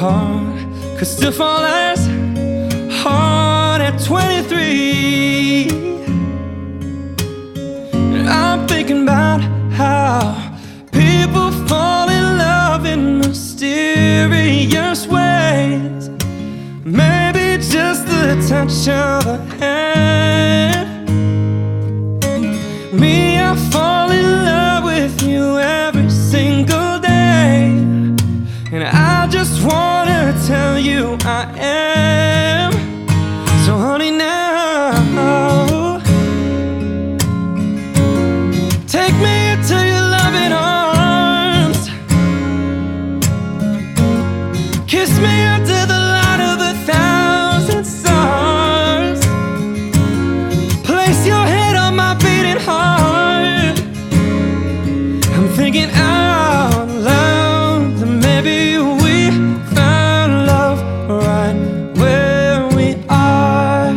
heart could still fall as hard at 23. And I'm thinking about how people fall in love in mysterious ways. Maybe just the touch of a hand. Me, I fall in take me into your loving arms. Kiss me under the light of a thousand stars. Place your head on my beating heart. I'm thinking out loud that maybe we found love right where we are.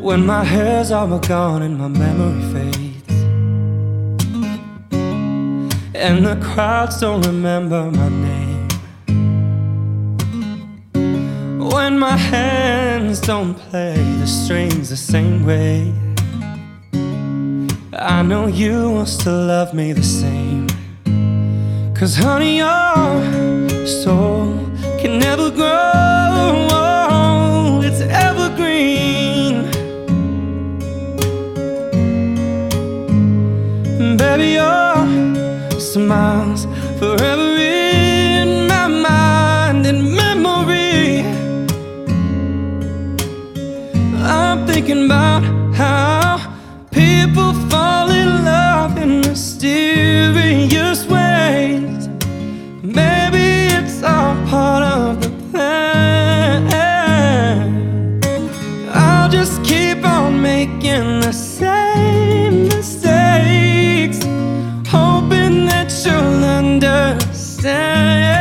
When my hair's all gone and my memory fades, and the crowds don't remember my name. When my hands don't play the strings the same way. I know you will still love me the same. Cause honey, your soul can never grow thinking about how people fall in love in mysterious ways. Maybe it's all part of the plan. I'll just keep on making the same mistakes, hoping that you'll understand.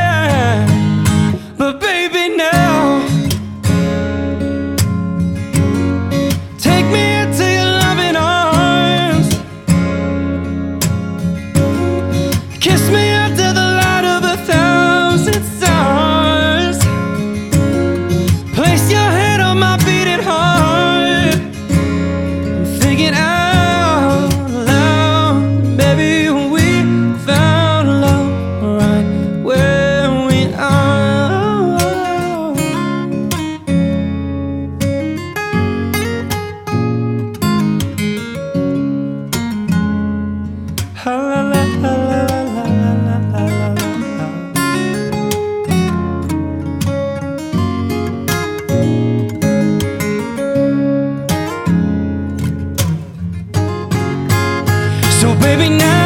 baby now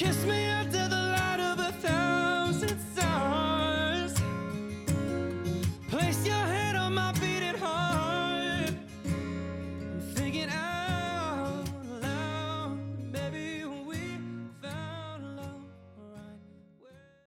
Kiss me at the